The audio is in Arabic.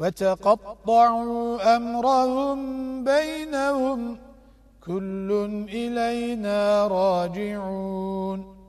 وتقطعوا أمرهم بينهم كل إلينا راجعون.